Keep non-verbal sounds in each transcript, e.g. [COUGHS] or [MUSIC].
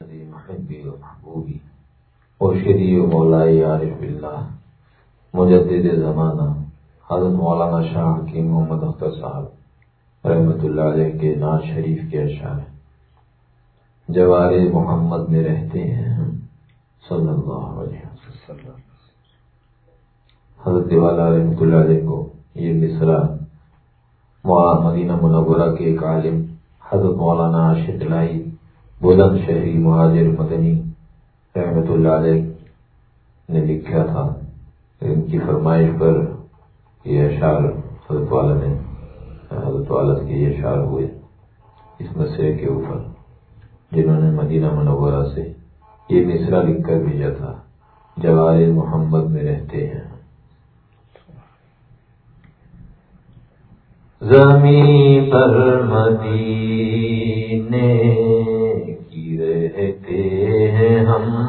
محبی و محبوبی مرشدی و مولائی عارف اللہ مجدد زمانہ، حضرت مولانا شاہ کی محمد اختر صاحب رحمۃ اللہ علیہ کے ناز شریف کے اشعار جوار محمد میں رہتے ہیں صلی اللہ علیہ وسلم۔ حضرت والا رحمۃ اللہ علیہ کو یہ مصرا مدینہ منورہ کے ایک عالم، حضرت مولانا شلائی بلند شہری مہاجر مدنی رحمۃ اللہ علیہ نے لکھا تھا۔ ان کی فرمائش پر یہ اشعار حضرت والا نے، حضرت والا کے یہ اشعار ہوئے اس مسئلے کے اوپر، جنہوں نے مدینہ منورہ سے یہ مصرا لکھ کر بھیجا تھا جوار محمد میں رہتے ہیں۔ زمین پر مدینے کی ہیں ہم۔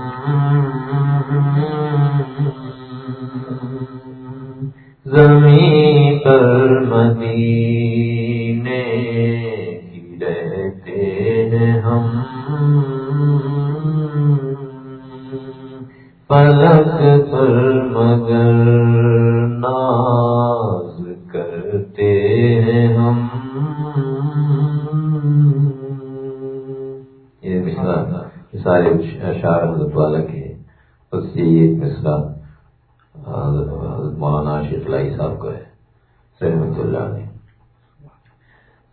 زمین پر مدینے کی رہتے ہیں ہم۔ پلک پر مگر مولانا شیخلائی صاحب کا ہے رحمت اللہ نے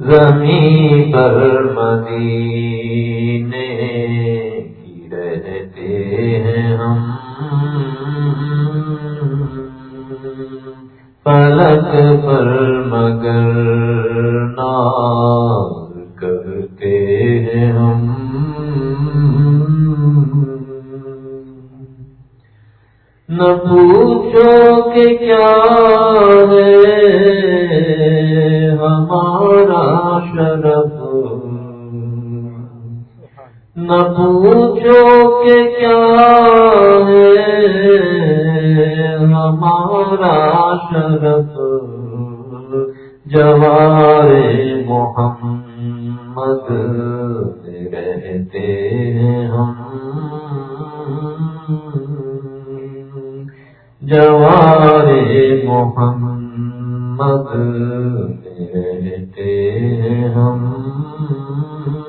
زمین پر مدینے کی رہتے ہیں ہم۔ پلک پر مگر نہ پوچھو کہ کیا ہے، ہمارا شرف۔ نہ پوچھو کہ کیا ہے، ہمارا شرف۔ جوار محمد رہتے ہیں ہم۔ جوار محمد رہتے ہم۔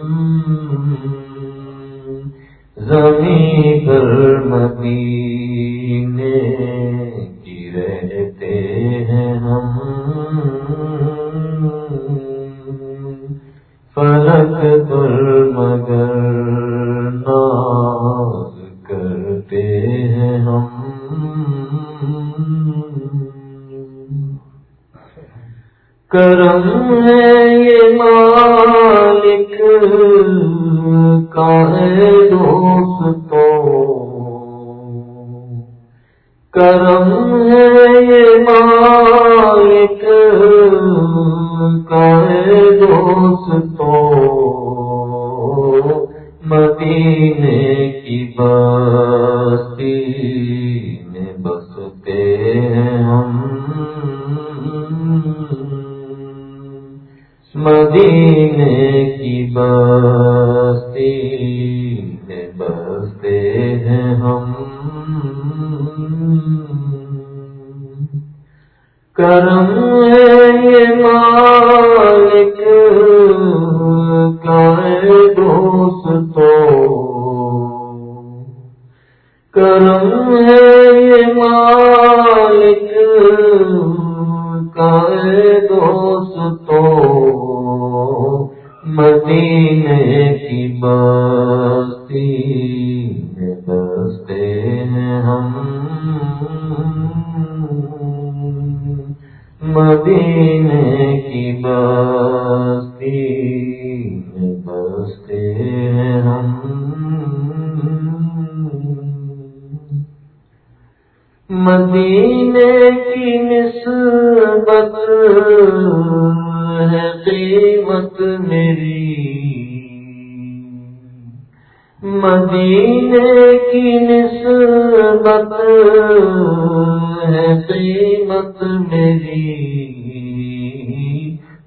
مدینے کی بستی ہے قیمت میری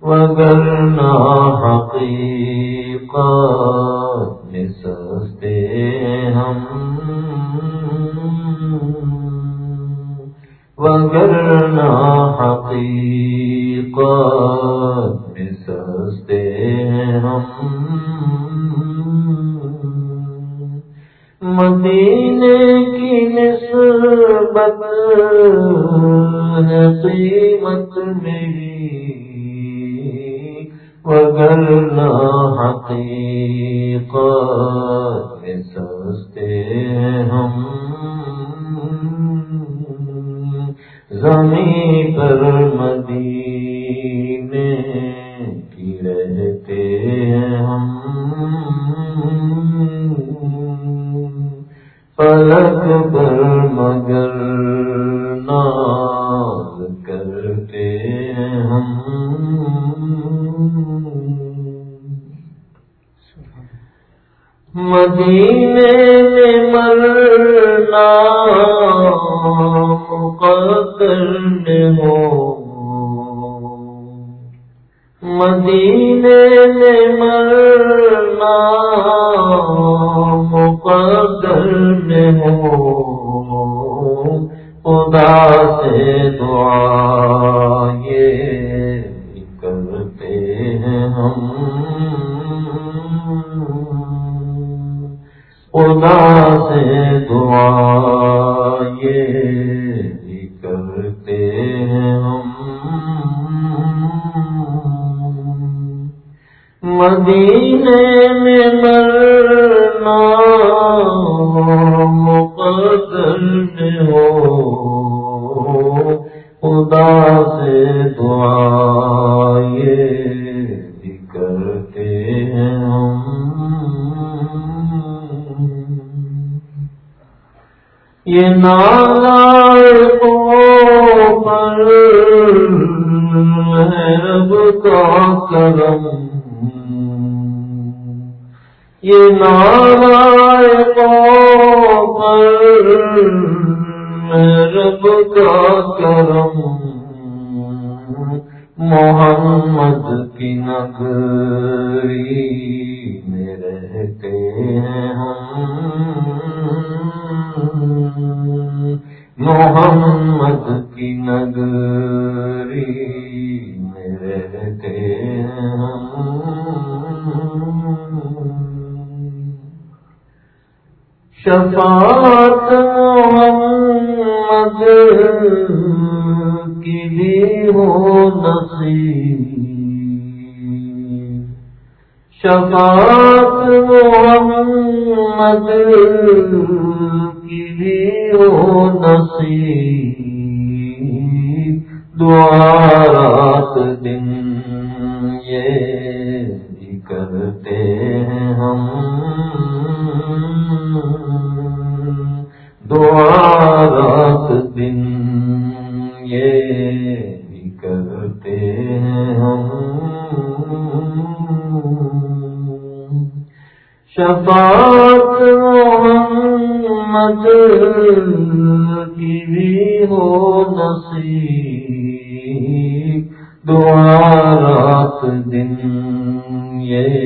وگرنا حقیقت سستے ہم۔ وگرنا حقیقت میں سستے ہم۔ مدینے کی نسبت قیمت میری وگرنا حقیقت میں سستے ہم۔ زمین پر مدینے کی رہتے ہم۔ پلک پر مگر ناز کرتے ہیں ہم۔ مدینے میں مر کرم یہ نالا رب کا کرم محمد کی نگری میں رہتے ہیں ہم محمد کی نگری میں رہتے شفاعت محمد کی بھی ہو نصیب۔ شفاعت محمد کی بھی ہو نصیب دعا رات دن یہ کرتے ہیں ہم۔ دعا رات دن یہ کرتے ہیں ہم۔ شفاعت رحمت کی بھی ہو نصیب دعا رات دن یہ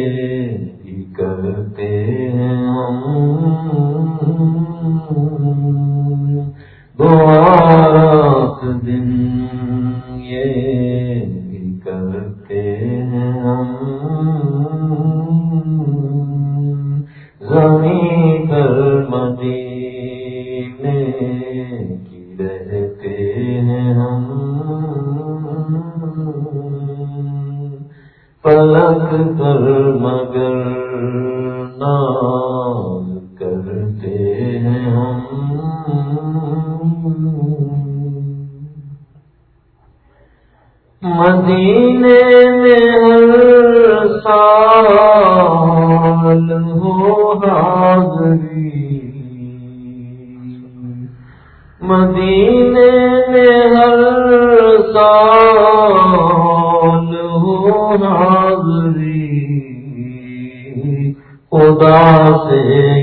خدا سے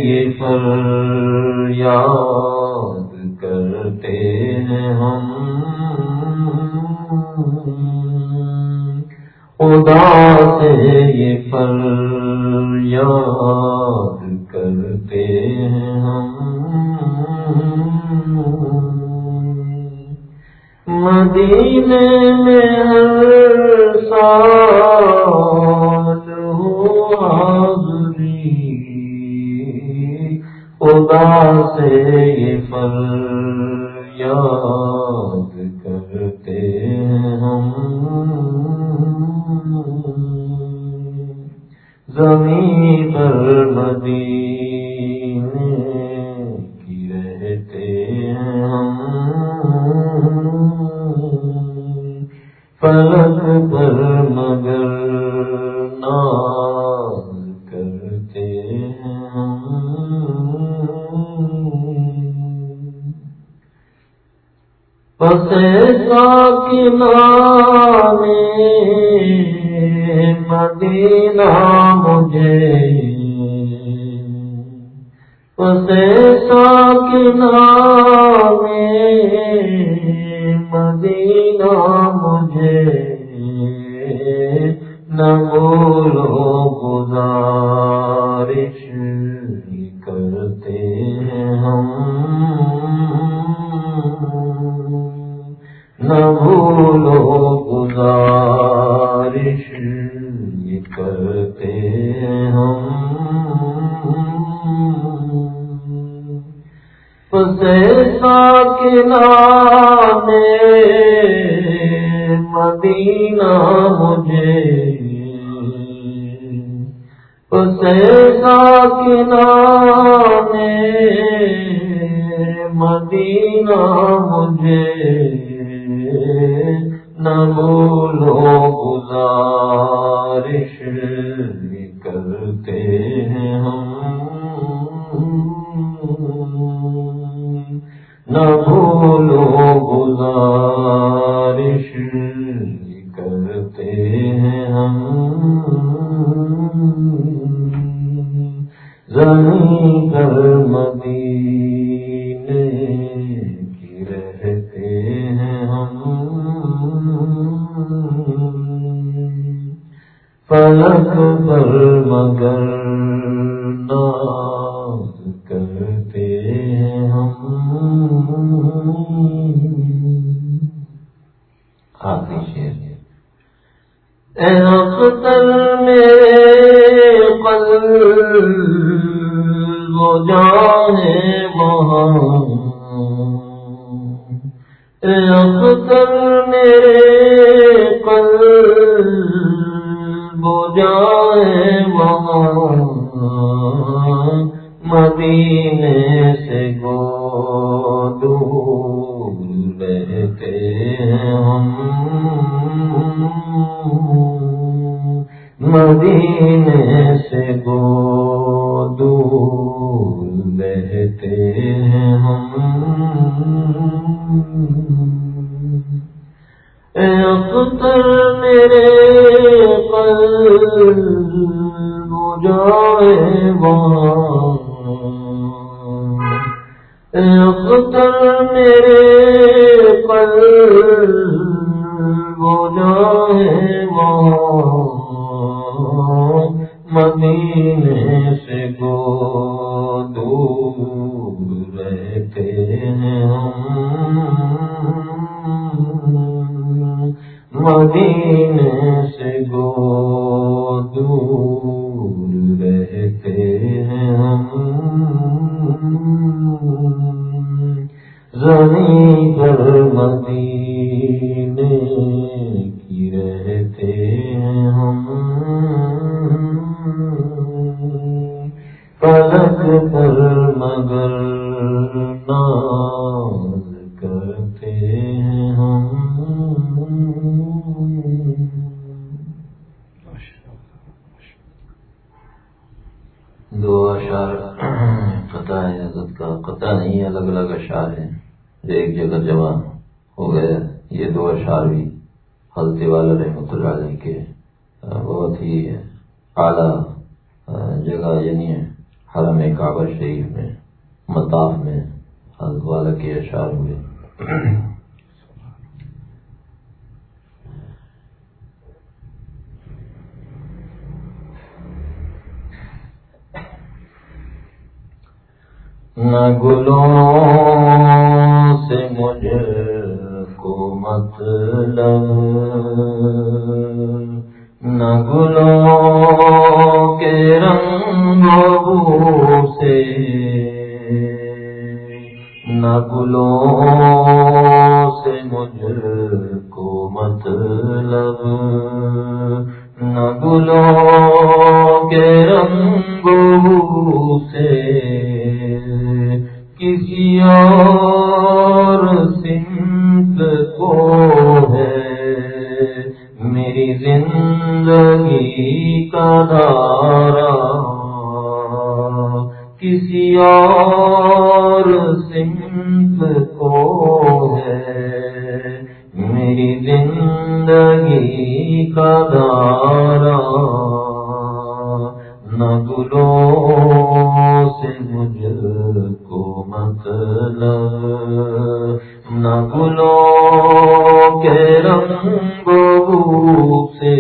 یہ فریاد کرتے ہیں ہم۔ خدا سے یہ پر یاد کرتے ہیں ہم۔ مدینے میں پسے میں مدینہ مجھے پسے ساکنہ مدینہ مجھے نہ بولو گزارش نہ بھولو گزارش کرتے ہیں ہم ساکنا میں مدینہ مجھے اسے ساکنا مدینہ مجھے نہ بولو گزارش کرتے ہیں ہم۔ نہ بھولو گزارش کرتے ہیں ہم۔ زمین پر بہتے ہیں ہم۔ اے اختر دو اشعار [CLEARS THROAT] قطع ہے حضرت کا۔ قطع نہیں ہے الگ الگ اشعار ہیں۔ جو ایک جگہ جمع ہو گئے یہ دو اشعار بھی حضرت والا رحمۃ اللہ علیہ کے بہت ہی اعلیٰ جگہ یعنی حرم کعبہ شریف میں، مطاف میں حضرت والا کے اشعار ہوئے۔ نہ گلوں سے مجھے کو مطلب۔ نہ گلوں کے رنگوں سے۔ نہ گلوں سے مجھ کو مطلب۔ نہ گلوں کے رنگوں سے۔ کسی اور سمت کو ہے۔ میری زندگی کا دارا کسی اور سمت کو ہے۔ میری زندگی کا دارا نہ گلوں مطلب نہ گلوں کے سے،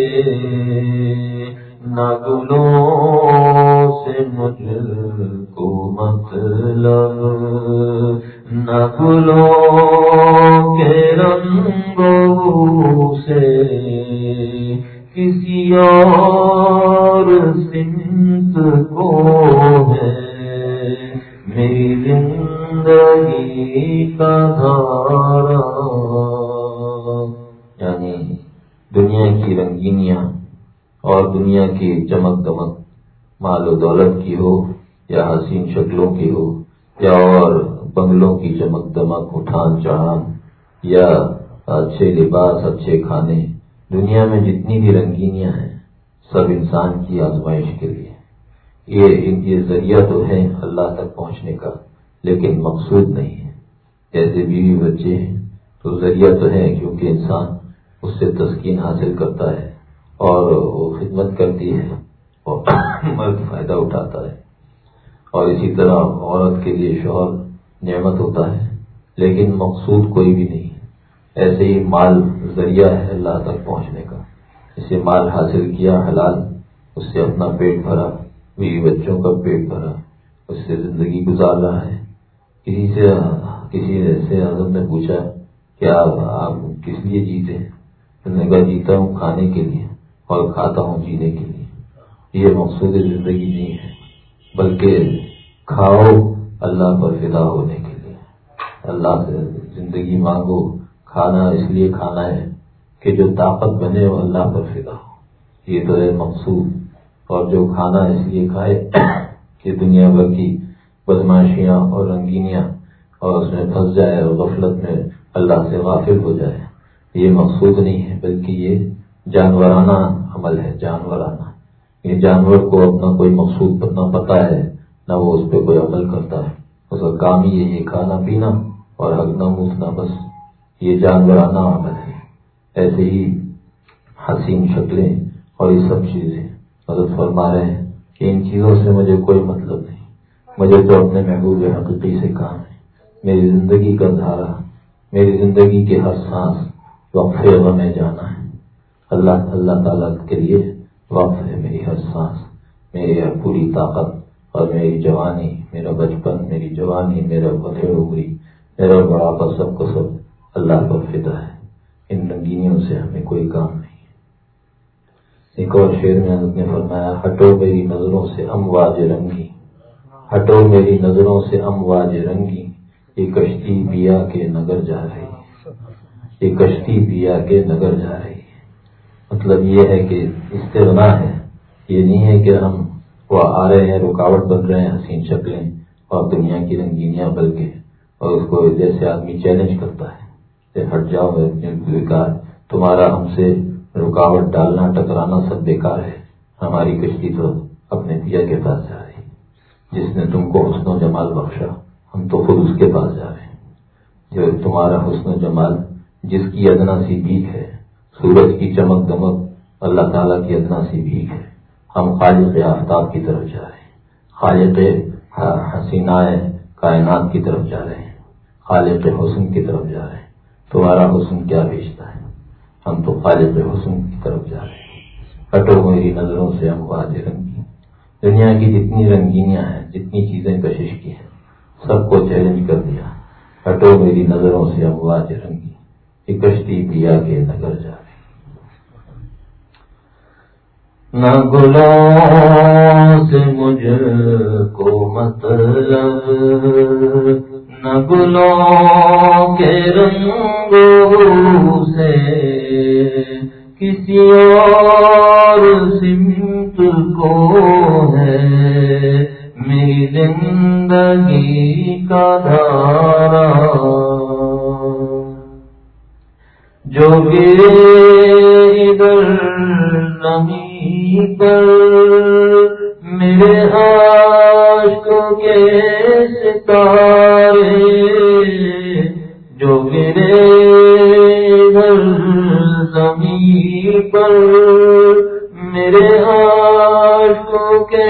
نہ سے مجھ کو مطلب نہ گلوں کے رنگوں سے، کسی اور چمک دمک مال و دولت کی ہو یا حسین شکلوں کی ہو یا اور بنگلوں کی چمک دمک اٹھان چڑھان یا اچھے لباس، اچھے کھانے، دنیا میں جتنی بھی رنگینیاں ہیں، سب انسان کی آزمائش کے لیے۔ یہ ان کے ذریعہ تو ہے اللہ تک پہنچنے کا، لیکن مقصود نہیں ہے۔ جیسے بیوی بچے ہیں، تو ذریعہ تو ہے کیونکہ انسان اس سے تسکین حاصل کرتا ہے اور وہ خدمت کرتی ہے۔ مرد فائدہ اٹھاتا ہے۔ اور اسی طرح عورت کے لیے شوہر نعمت ہوتا ہے، لیکن مقصود کوئی بھی نہیں۔ ایسے ہی مال ذریعہ ہے اللہ تک پہنچنے کا۔ اسے مال حاصل کیا، حلال، اس سے اپنا پیٹ بھرا، بیوی بچوں کا پیٹ بھرا، اس سے زندگی گزار رہا ہے۔ کسی سے، کسی ایسے اعظم نے پوچھا کہ آپ آپ کس لیے جیتے ہیں؟ کہا جیتا ہوں کھانے کے لیے اور کھاتا ہوں جینے کے لیے۔ یہ مقصود زندگی نہیں ہے، بلکہ کھاؤ اللہ پر فدا ہونے کے لیے۔ اللہ سے زندگی مانگو، کھانا اس لیے کھانا ہے کہ جو طاقت بنے وہ اللہ پر فدا ہو۔ یہ تو ہے مقصود۔ اور جو کھانا اس لیے کھائے [COUGHS] کہ دنیا بھر کی بدماشیاں اور رنگینیاں اور اس میں پھنس جائے اور غفلت میں اللہ سے غافل ہو جائے۔ یہ مقصود نہیں ہے، بلکہ یہ جانورانہ عمل ہے، جانورانہ۔ یہ جانور کو اپنا کوئی مقصود نہ پتا ہے، نہ وہ اس پہ کوئی عمل کرتا ہے۔ اس کا کام ہی یہ کھانا پینا اور ہگنا موسنا بس یہ جانورانہ عمل ہے۔ ایسے ہی حسین شکلیں اور یہ سب چیزیں۔ مدد فرما رہے ہیں کہ ان چیزوں سے مجھے کوئی مطلب نہیں۔ مجھے تو اپنے محبوب حقیقی سے کام ہے۔ میری زندگی کا دھارا، میری زندگی کے ہر سانس وقف میں جانا ہے۔ اللہ اللہ تعالیٰ کے لیے وقف ہے میری ہر سانس میری ہر پوری طاقت اور میری جوانی، میرا بچپن، میری جوانی، میرا بدھیڑ اگری، میرا بڑا سب کو سب اللہ پر فدا ہے۔ ان رنگینیوں سے ہمیں کوئی کام نہیں ایک اور شعر میں حضرت نے فرمایا، ہٹو میری نظروں سے امواج رنگی۔ ہٹو میری نظروں سے امواج رنگی۔ یہ کشتی پیا کے نگر جا رہی یہ کشتی پیا کے نگر جا رہی مطلب یہ ہے کہ استغنا ہے۔ یہ نہیں ہے کہ ہم وہ آ رہے ہیں، رکاوٹ بن رہے ہیں حسین شکلیں اور دنیا کی رنگینیاں بلکہ اور اس کو جیسے آدمی چیلنج کرتا ہے ہٹ جاؤ بیکار۔ تمہارا ہم سے رکاوٹ ڈالنا، ٹکرانا سب بیکار ہے۔ ہماری کشتی تو اپنے پیا کے پاس جا رہی۔ جس نے تم کو حسن و جمال بخشا، ہم تو خود اس کے پاس جا رہے ہیں۔ جو تمہارا حسن و جمال، جس کی ادنا سی بھیک ہے سورج کی چمک دمک اللہ تعالیٰ کی ادنا سی بھیک ہے۔ ہم خالق آفتاب کی طرف جا رہے ہیں۔ خالق حسینہ کائنات کی طرف جا رہے ہیں۔ خالق حسن کی طرف جا رہے ہیں۔ تمہارا حسن کیا بیچتا ہے؟ ہم تو خالق حسن کی طرف جا رہے ہیں۔ ہٹو میری نظروں سے ہم واضح رنگی دنیا کی جتنی رنگینیاں ہیں، جتنی چیزیں کشش کی ہیں، سب کو چیلنج کر دیا۔ ہٹو میری نظروں سے امواج رنگی یہ کشتی پیا کے نگر جا رہی نہ گلوں سے مجھ کو مطلب نہ گلوں کے رنگوں سے کسی اور سمت کو ہے میری زندگی کا دھارا۔ جو ادھر زمین پر میرے عاشق کے ستارے جو گرے گھر زمین پر میرے عاشق کے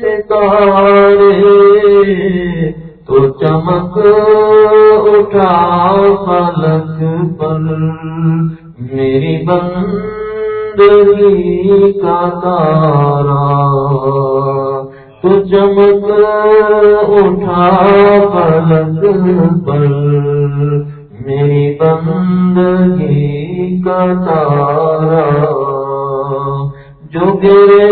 ستارے تو چمک اٹھا فلک پر میری بند بندگی کا تارا تو چمک اٹھا پلک پر، میری بندگی کا تارا جو گرے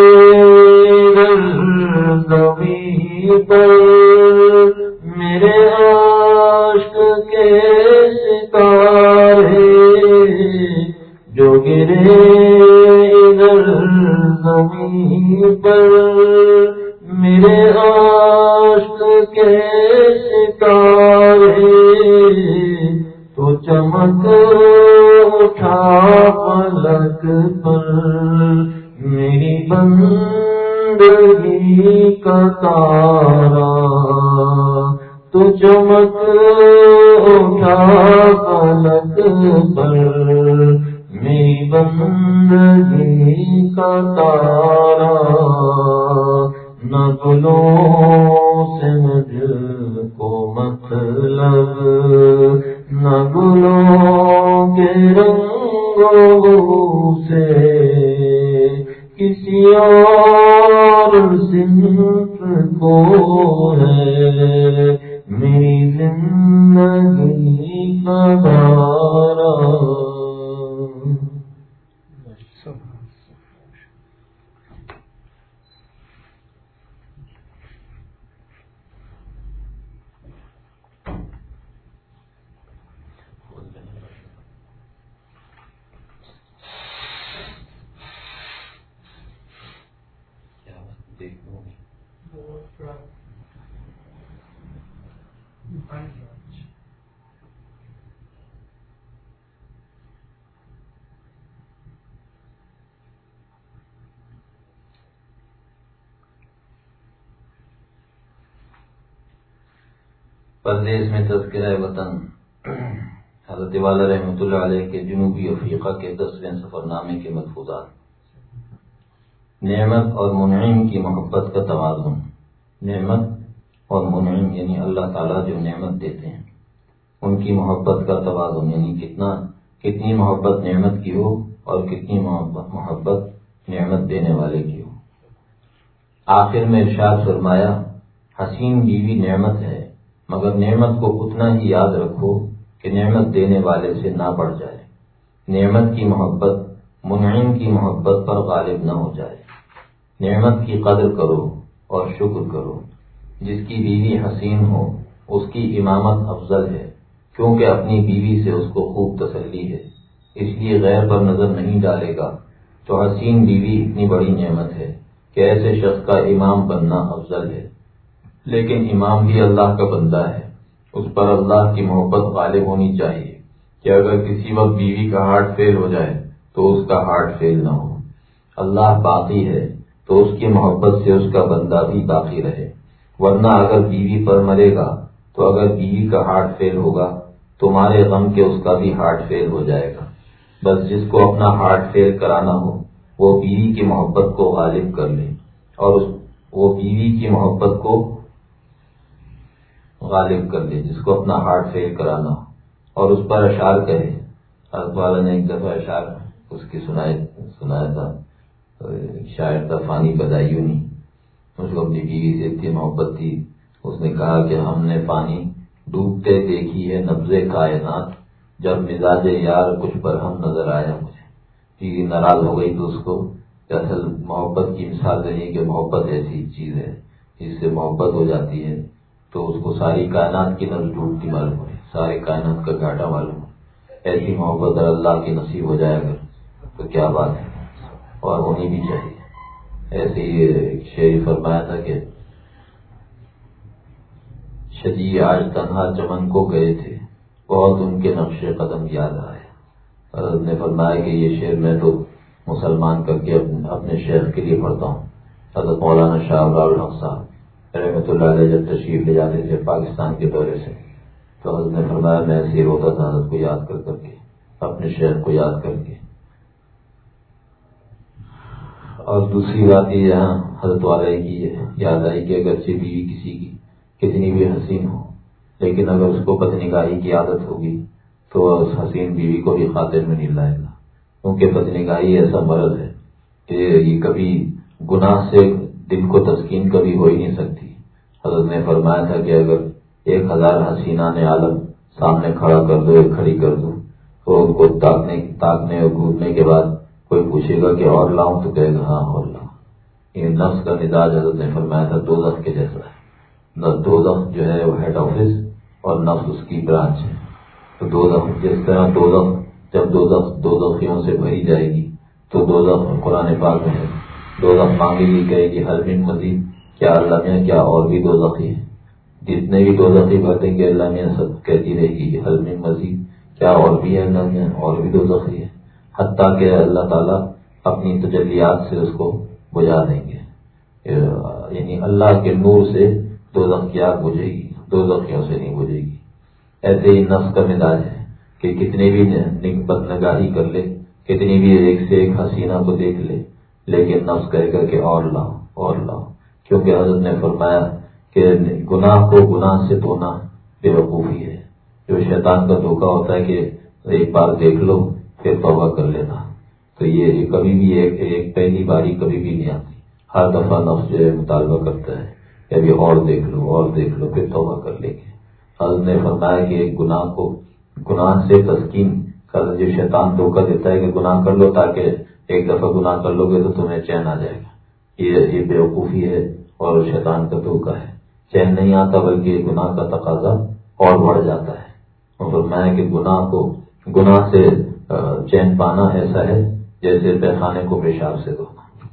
زمین پر، میرے عشق کے ستارے، جو گرے پر میرے پردیش میں تذکرہ وطن، حضرت والا رحمۃ اللہ علیہ کے جنوبی افریقہ کے دسویں سفر نامے کے ملفوظات نعمت اور منعم کی محبت کا توازن۔ نعمت اور منعم یعنی اللہ تعالیٰ جو نعمت دیتے ہیں۔ ان کی محبت کا توازن یعنی کتنا، کتنی محبت نعمت کی ہو اور کتنی محبت محبت نعمت دینے والے کی ہو۔ آخر میں ارشاد فرمایا، حسین بیوی نعمت ہے، مگر نعمت کو اتنا ہی یاد رکھو کہ نعمت دینے والے سے نہ بڑھ جائے۔ نعمت کی محبت، منعم کی محبت پر غالب نہ ہو جائے۔ نعمت کی قدر کرو اور شکر کرو۔ جس کی بیوی حسین ہو، اس کی امامت افضل ہے، کیونکہ اپنی بیوی سے اس کو خوب تسلی ہے۔ اس لیے غیر پر نظر نہیں ڈالے گا۔ تو حسین بیوی اتنی بڑی نعمت ہے کہ ایسے شخص کا امام بننا افضل ہے۔ لیکن امام بھی اللہ کا بندہ ہے۔ اس پر اللہ کی محبت غالب ہونی چاہیے کہ اگر کسی وقت بیوی کا ہارٹ فیل ہو جائے تو اس کا ہارٹ فیل نہ ہو۔ اللہ باقی ہے۔ تو اس کی محبت سے اس کا بندہ بھی باقی رہے۔ ورنہ اگر بیوی پر مرے گا، تو اگر بیوی کا ہارٹ فیل ہوگا، تمہارے غم کے اس کا بھی ہارٹ فیل ہو جائے گا۔ بس جس کو اپنا ہارٹ فیل کرانا ہو، وہ بیوی کی محبت کو غالب کر لے۔ اور وہ بیوی کی محبت کو غالب کر دے جس کو اپنا ہارٹ فیل کرانا ہو۔ اور اس پر اشعار کہے حضرت والا نے ایک دفعہ اشعار اس کی سنایا تھا۔ شاعر تھا فانی بدائیوں نہیں اس کو اپنی بیوی سے اتنی محبت تھی۔ اس نے کہا کہ ہم نے پانی ڈوبتے دیکھی ہے نبز کائنات۔ جب مزاج یار کچھ برہم نظر آیا مجھے۔ چیز ناراض ہو گئی تو اس کو اصل محبت کی مثال رہی کہ محبت ایسی چیز ہے، جس سے محبت ہو جاتی ہے۔ تو اس کو ساری کائنات کی نظر ڈوبتی معلوم ہوئی، سارے کائنات کا گھاٹا معلوم ہو ایسی محبت اللہ کی نصیب ہو جائے اگر، تو کیا بات ہے؟ اور ہونی بھی چاہیے۔ ایسے ہی شعر فرمایا تھا کہ شدی آج تنہا چمن کو گئے تھے، بہت ان کے نقش قدم یاد آئے۔ حضرت نے فرمایا کہ یہ شعر میں تو مسلمان کر کے اپنے شہر کے لیے پڑھتا ہوں۔ حضرت مولانا شاہ الحق صاحب رحمۃ اللہ علیہ جب تشریف لے جاتے تھے پاکستان کے دورے سے، تو حضرت نے فرمایا، میں ایسے ہی روتا تھا، حضرت کو یاد کر کر کے، اپنے شہر کو یاد کر کے۔ اور دوسری بات یہ یہاں حضرت والے کی ہے یاد آئی کہ اگرچہ بیوی کسی کی کتنی بھی حسین ہو، لیکن اگر اس کو بد نگاہی کی عادت ہوگی، تو اس حسین بیوی کو بھی خاطر میں نہیں لائے گا۔ کیونکہ بد ایسا مرض ہے کہ یہ کبھی گناہ سے دل کو تسکین کبھی ہو ہی نہیں سکتی۔ حضرت نے فرمایا تھا کہ اگر ایک ہزار حسینہ نے عالم سامنے کھڑا کر دو کھڑی کر دو، تو ان کو تاکنے تاکنے اور گھومنے کے بعد کوئی پوچھے گا کہ اور لاؤں تو کہے گا ہاں اور لاؤں۔ یہ نفس کا مزاج حضرت نے فرمایا تھا، دو دخ کے جیسا ہے۔ دو دخ جو ہے وہ ہیڈ آفس اور نفس اس کی برانچ ہے۔ تو دو دخ جس طرح دو دخ جب دو دخ دو دخیوں سے بھری جائے گی، تو دو دخ قرآن پاک میں ہے۔ دو دخ مانگے گی کہے گی، ہر دن مزید، کیا اللہ میاں، کیا اور بھی دو دخی ہے جتنے بھی دو دخی بھرتے گے اللہ میاں سب کہتی رہے گی ہر دن مزید، کیا اور بھی ہے اللہ میاں، اور بھی دو دخی ہے حتیٰ کہ اللہ تعالیٰ اپنی تجلیات سے اس کو بجھا دیں گے۔ یعنی اللہ کے نور سے دو دخیات بجھے گی دو دخیوں سے نہیں بجھے گی۔ ایسے ہی نفس کا مزاج ہے کہ کتنے بھی بد نگاہی کر لے، کتنی بھی ایک سے ایک حسینہ کو دیکھ لے، لیکن نفس کہہ کر کے اور لاؤ اور لاؤ۔ کیونکہ حضرت نے فرمایا کہ گناہ کو گناہ سے دھونا بے وقوفی ہے۔ جو شیطان کا دھوکہ ہوتا ہے کہ ایک بار دیکھ لو پھر توبہ کر لینا۔ تو یہ کبھی بھی ایک ایک پہلی باری کبھی بھی نہیں آتی۔ ہر دفعہ نفس جو ہے مطالبہ کرتا ہے کہ ابھی اور دیکھ لو اور دیکھ لو پھر توبہ کر لیں گے۔ حضرت نے فرمایا کہ ایک گناہ کو گناہ سے تسکین کر جو شیطان دھوکہ دیتا ہے کہ گناہ کر لو تاکہ ایک دفعہ گناہ کر لو گے تو تمہیں چین آ جائے گا۔ یہ یہ بیوقوفی ہے اور شیطان کا دھوکہ ہے۔ چین نہیں آتا بلکہ گناہ کا تقاضا اور بڑھ جاتا ہے۔ اور میں کہ گناہ کو گناہ سے چین پانا ایسا ہے جیسے پیخانے کو پیشاب سے دھونا۔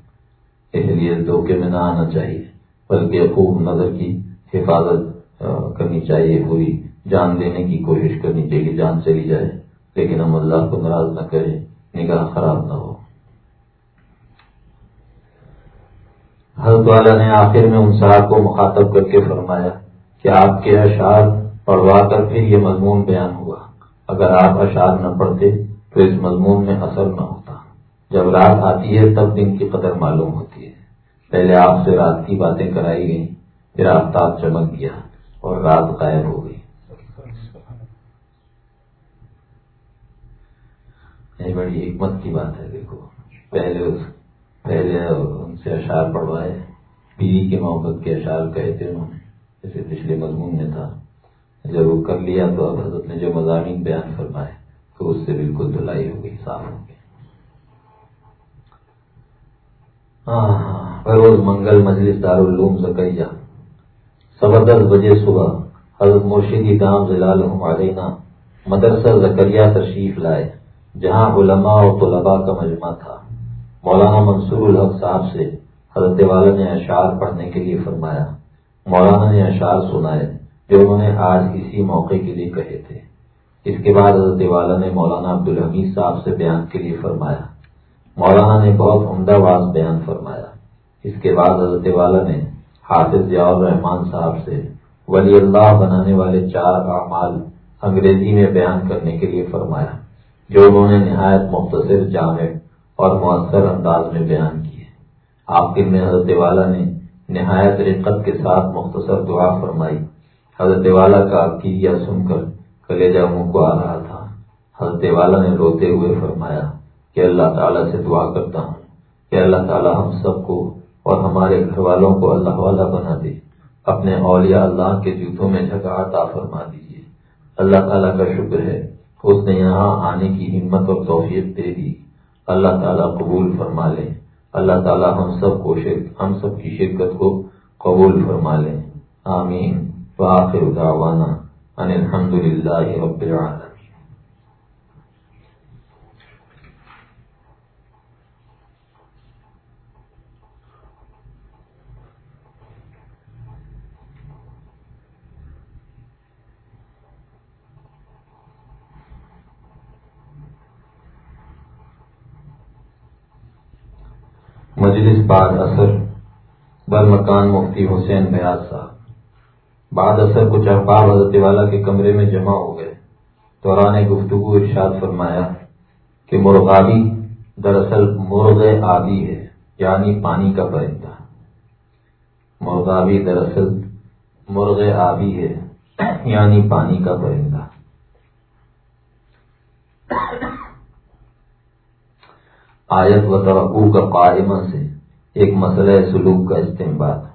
اس لیے دھوکے میں نہ آنا چاہیے، بلکہ خوب نظر کی، حفاظت کرنی چاہیے، پوری جان دینے کی کوشش کرنی چاہیے جان چلی جائے۔ لیکن ہم اللہ کو ناراض نہ کریں، نگاہ خراب نہ ہو۔ حضرت والا نے آخر میں ان صاحب کو مخاطب کر کے فرمایا کہ آپ کے اشعار پڑھوا کر پھر یہ مضمون بیان ہوا۔ اگر آپ اشعار نہ پڑھتے تو اس مضمون میں اثر نہ ہوتا۔ جب رات آتی ہے تب دن کی قدر معلوم ہوتی ہے۔ پہلے آپ سے رات کی باتیں کرائی گئیں، پھر آفتاب چمک گیا اور رات غائب ہو گئی۔ یہ بڑی حکمت کی بات ہے، دیکھو۔ پہلے پہلے ان سے اشعار پڑھوائے، بیوی کے محبت کے اشعار کہے تھے انہوں نے، جیسے پچھلے مضمون میں تھا۔ جب وہ کر لیا تو اب حضرت نے جو مضامین بیان فرمائے تو اس سے بالکل دلائی ہو صاف ہو ہاں روز منگل مجلس دارالعلوم زکیہ سوا دس بجے صبح، حضرت مرشدی دام ضلع علینا مدرسہ زکریہ تشریف لائے، جہاں علماء اور طلباء کا مجمع تھا۔ مولانا منصور الحق صاحب سے حضرت والا نے اشعار پڑھنے کے لیے فرمایا، مولانا نے اشعار سنائے، جو انہوں نے آج اسی موقع کے لیے کہے تھے۔ اس کے بعد حضرت والا نے مولانا عبدالحمید صاحب سے بیان کے لیے فرمایا۔ مولانا نے بہت عمدہ باز بیان فرمایا۔ اس کے بعد حضرت والا نے حافظ ضیاء الرحمان صاحب سے ولی اللہ بنانے والے چار اعمال انگریزی میں بیان کرنے کے لیے فرمایا، جو انہوں نے نہایت مختصر، جامع اور مؤثر انداز میں بیان کیے۔ آخر میں حضرت والا نے نہایت رقت کے ساتھ مختصر دعا فرمائی۔ حضرت والا کا عقیدہ سن کر کلیجہ منہ کو آ رہا تھا، حضرت والا نے روتے ہوئے فرمایا، کہ اللہ تعالیٰ سے دعا کرتا ہوں، کہ اللہ تعالیٰ ہم سب کو اور ہمارے گھر والوں کو اللہ والا بنا دے۔ اپنے اولیاء اللہ کے جوتوں میں جگہ عطا فرما دیجیے۔ اللہ تعالیٰ کا شکر ہے، اس نے یہاں آنے کی ہمت اور توفیق دے دی۔ اللہ تعالیٰ قبول فرما لے۔ اللہ تعالیٰ ہم سب کو شرک ہم سب کی شرکت کو قبول فرما لے۔ آمین۔ وآخر دعوانا۔ ان الحمد للہ رب العالمين. مجلس بعد اثر بر مکان مفتی حسین بیاض صاحب. بعد اثر کچھ احباب حضرت والا کے کمرے میں جمع ہو گئے۔ دوران گفتگو ارشاد فرمایا کہ مرغابی دراصل مرغ آبی ہے یعنی پانی کا پرندہ۔ مرغابی دراصل مرغ آبی ہے یعنی پانی کا پرندہ۔ آیت و توقع کا قائمہ سے ایک مسئلہ سلوک کا استعمال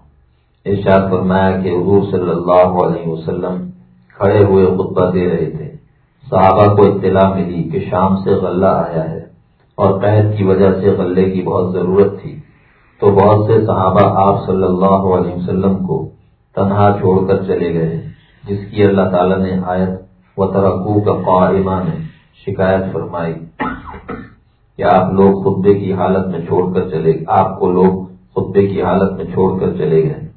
ارشاد فرمایا کہ حضور صلی اللہ علیہ وسلم کھڑے ہوئے خطبہ دے رہے تھے۔ صحابہ کو اطلاع ملی کہ شام سے غلہ آیا ہے اور قید کی وجہ سے غلے کی بہت ضرورت تھی۔ تو بہت سے صحابہ آپ صلی اللہ علیہ وسلم کو تنہا چھوڑ کر چلے گئے، جس کی اللہ تعالیٰ نے آیت و ترقو کا قائمہ میں شکایت فرمائی۔ کہ آپ لوگ خطبے کی حالت میں چھوڑ کر چلے، آپ کو لوگ خطبے کی حالت میں چھوڑ کر چلے گئے؟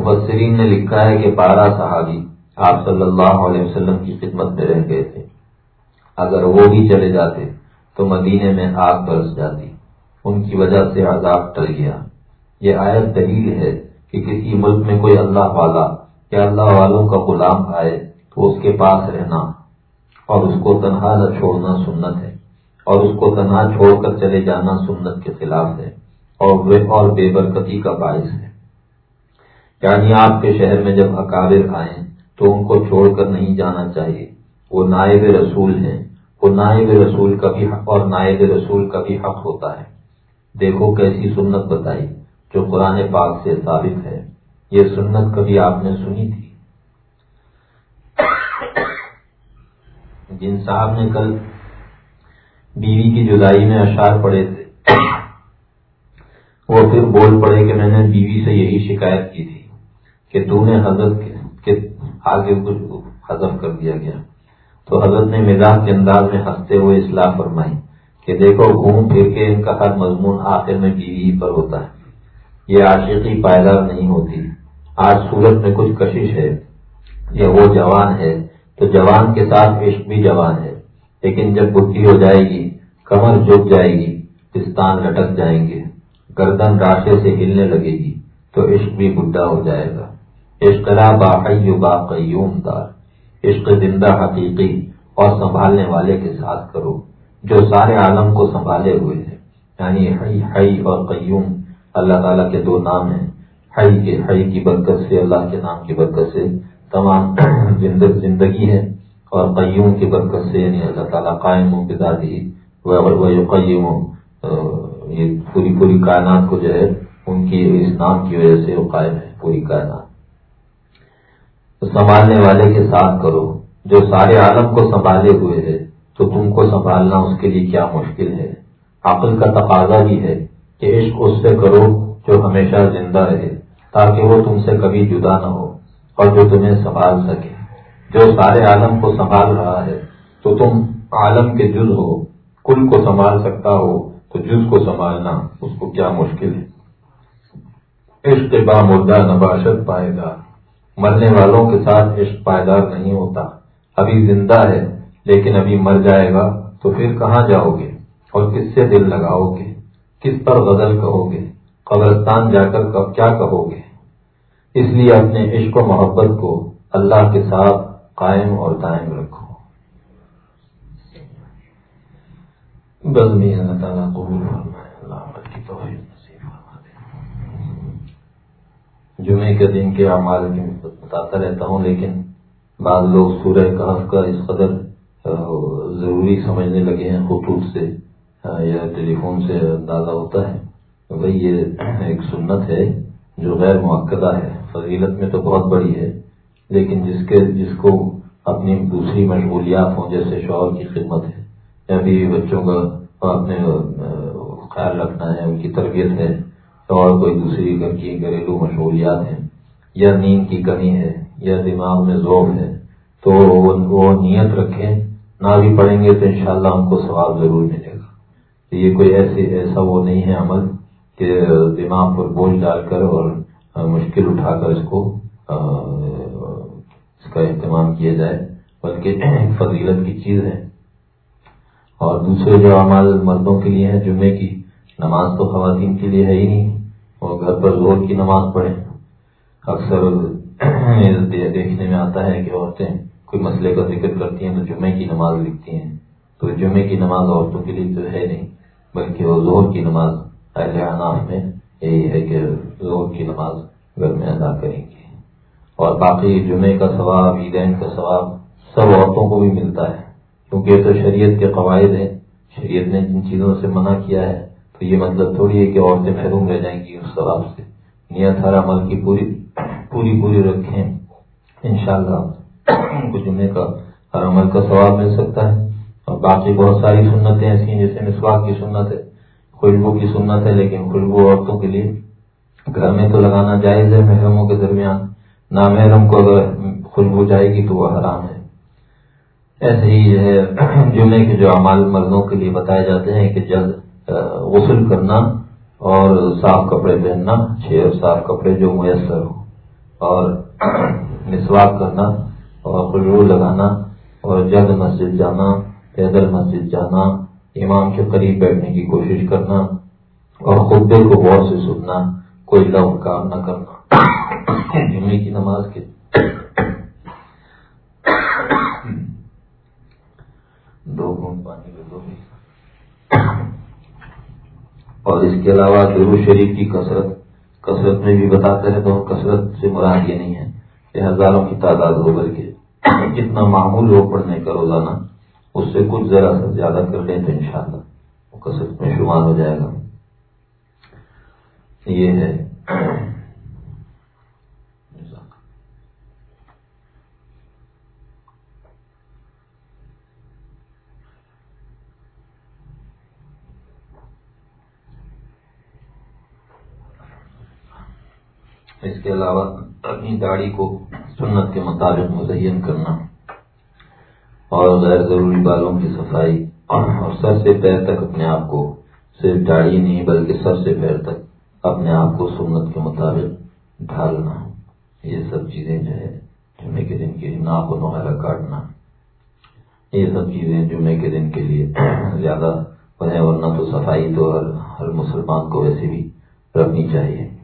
مفسرین نے لکھا ہے کہ بارہ صحابی آپ صلی اللہ علیہ وسلم کی خدمت میں رہ گئے تھے۔ اگر وہ بھی چلے جاتے تو مدینے میں آگ برس جاتی۔ ان کی وجہ سے عذاب ٹل گیا۔ یہ آیت دلیل ہے کہ کسی ملک میں کوئی اللہ والا یا اللہ والوں کا غلام آئے تو اس کے پاس رہنا اور اس کو تنہا نہ چھوڑنا سنت ہے اور اس کو تنہا چھوڑ کر چلے جانا سنت کے خلاف ہے اور اور بے برکتی کا باعث ہے۔ یعنی آپ کے شہر میں جب اکابر آئیں تو ان کو چھوڑ کر نہیں جانا چاہیے۔ وہ نائب رسول ہیں۔ وہ نائب رسول کا بھی حق اور نائب رسول کا بھی حق ہوتا ہے۔ دیکھو کیسی سنت بتائی جو قرآن پاک سے ثابت ہے۔ یہ سنت کبھی آپ نے سنی تھی؟ جن صاحب نے کل بیوی کی جدائی میں اشار پڑے تھے۔ وہ پھر بول پڑے کہ میں نے بیوی سے یہی شکایت کی تھی۔ کہ تو نے حضرت کے آگے کچھ حضرت کر دیا گیا۔ تو حضرت نے مزاح کے انداز میں ہنستے ہوئے اصلاح فرمائی کہ دیکھو، گھوم پھر کے ان کا ہر مضمون آخر میں بیوی پر ہوتا ہے۔ یہ عاشقی پائیدار نہیں ہوتی۔ آج سورت میں کچھ کشش ہے۔ یا وہ جوان ہے۔ تو جوان کے ساتھ عشق بھی جوان ہے۔ لیکن جب بڈھی ہو جائے گی، کمر جھک جائے گی، پستان لٹک جائیں گے۔ گردن راشے سے ہلنے لگے گی۔ تو عشق بھی بڈھا ہو جائے گا۔ عشق با قیوم دار، عشق زندہ حقیقی اور سنبھالنے والے کے ساتھ کرو، جو سارے عالم کو سنبھالے ہوئے ہیں۔ یعنی حی حی اور قیوم، اللہ تعالیٰ کے دو نام ہیں۔ حی کے، حی کی برکت سے، اللہ کے نام کی برکت سے۔ تمام [CLEARS THROAT] زندگی ہے۔ اور قیوم کی برکت سے یعنی اللہ تعالیٰ قائم و بدادی قیم یہ پوری پوری کائنات کو جو ہے، ان کی اس نام کی وجہ سے وہ قائم ہے، پوری کائنات۔ سنبھالنے والے کے ساتھ کرو۔ جو سارے عالم کو سنبھالے ہوئے ہے تو تم کو سنبھالنا اس کے لیے کیا مشکل ہے؟ عقل کا تقاضا بھی ہے کہ عشق اس سے کرو جو ہمیشہ زندہ رہے، تاکہ وہ تم سے کبھی جدا نہ ہو اور جو تمہیں سنبھال سکے۔ جو سارے عالم کو سنبھال رہا ہے، تو تم عالم کے جز ہو۔ کل کو سنبھال سکتا ہو، تو جز کو سنبھالنا اس کو کیا مشکل ہے؟ عشق با مردہ نباشت پائے گا۔ مرنے والوں کے ساتھ عشق پائیدار نہیں ہوتا۔ ابھی زندہ ہے، لیکن ابھی مر جائے گا، تو پھر کہاں جاؤ گے؟ اور کس سے دل لگاؤ گے؟ کس پر غزل کہو گے؟ قبرستان جا کر کب کیا کہو گے؟ اس لیے اپنے عشق و محبت کو اللہ کے ساتھ قائم اور دائم رکھو۔ اللہ تعالیٰ جمعے کے دن کے اعمال کی بتاتا رہتا ہوں، لیکن بعض لوگ سورہ کہف کا اس قدر ضروری سمجھنے لگے ہیں، خطوط سے یا ٹیلی فون سے اندازہ ہوتا ہے۔ بھائی یہ ایک سنت ہے جو غیر موقع ہے۔ فضیلت میں تو بہت بڑی ہے، لیکن جس کے، جس کو اپنی دوسری مشغولیات ہوں، جیسے شوہر کی خدمت ہے، یا بیوی بچوں کا اپنے خیال رکھنا ہے، ان کی تربیت ہے اور کوئی دوسری گھر کی گھریلو مشغولیات ہیں۔ یا نیند کی کمی ہے، یا دماغ میں ذوق ہے۔ تو وہ نیت رکھیں، نہ بھی پڑھیں گے تو انشاءاللہ ہم کو ثواب ضرور ملے گا۔ یہ کوئی ایسی، ایسا وہ نہیں ہے عمل کہ دماغ پر بوجھ ڈال کر اور مشکل اٹھا کر اس کو اس کا اہتمام کیا جائے۔ بلکہ فضیلت کی چیز ہے۔ اور دوسرے جو عمل مردوں کے لیے ہیں، جمعے کی، نماز تو خواتین کے لیے ہے ہی نہیں۔ اور گھر پر زور کی نماز پڑھیں۔ اکثر دیکھنے میں آتا ہے کہ عورتیں کوئی مسئلے کا ذکر کرتی ہیں تو جمعے کی نماز لکھتی ہیں۔ تو جمعے کی نماز عورتوں کے لیے تو ہے نہیں، بلکہ وہ زور کی نماز اہل اناف میں یہی ہے کہ زور کی نماز گھر میں ادا کریں گے۔ اور باقی جمعے کا ثواب، عیدین کا ثواب سب عورتوں کو بھی ملتا ہے، کیونکہ یہ تو شریعت کے قواعد ہیں۔ شریعت نے جن چیزوں سے منع کیا ہے تو یہ مطلب تھوڑی ہے کہ عورتیں محروم رہ جائیں گی اس ثواب سے۔ نیت ہر عمل کی پوری پوری پوری رکھیں۔ انشاءاللہ ان کو جمعے کا ہر عمل کا ثواب مل سکتا ہے۔ اور باقی بہت ساری سنتیں ایسی ہیں جیسے مسواک کی سنت ہے خوشبو کی سنت ہے، لیکن خوشبو عورتوں کے لیے گھر میں تو لگانا جائز ہے محرموں کے درمیان۔ نہ محرم کو اگر خوشبو جائے گی تو وہ حرام ہے۔ ایسے ہی جو ہے جمعے کے جو اعمال مردوں کے لیے بتائے جاتے ہیں کہ جلد غسل کرنا اور صاف کپڑے پہننا، چھ صاف کپڑے جو میسر ہو اور [CLEARS THROAT] مسواک کرنا اور خوشبو لگانا اور جلد مسجد جانا، پیدل مسجد جانا، امام کے قریب بیٹھنے کی کوشش کرنا اور خطبے کو غور سے سننا، کوئی لو کام نہ کرنا۔ [COUGHS] جمعے کی نماز کے [COUGHS] دو گھنٹ پانی کے دو اور اس کے علاوہ درو شریف کی کثرت کثرت میں بھی بتاتے ہیں تو کثرت سے مراد یہ نہیں ہے کہ ہزاروں کی تعداد ہو کر کے جتنا معمول ہو پڑھنے کا روزانہ، اس سے کچھ ذرا سا زیادہ کر لیں تو انشاءاللہ وہ کثرت میں شمار ہو جائے گا۔ یہ ہے۔ اس کے علاوہ اپنی داڑھی کو سنت کے مطابق مزین کرنا اور غیر ضروری بالوں کی صفائی اور سر سے پیر تک اپنے آپ کو صرف داڑھی نہیں بلکہ سر سے پیر تک اپنے آپ کو سنت کے مطابق ڈھالنا یہ سب چیزیں جو ہے جمعے کے دن کے ناک و نوہرا کاٹنا۔ یہ سب چیزیں جمعے کے دن کے لیے زیادہ بنے ورنہ تو صفائی تو ہر ہر مسلمان کو ویسے بھی رکھنی چاہیے۔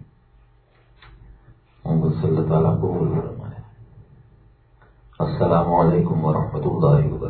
محمد صلی اللہ تعالیٰ کو السلام علیکم ورحمۃ اللہ وبرکاتہ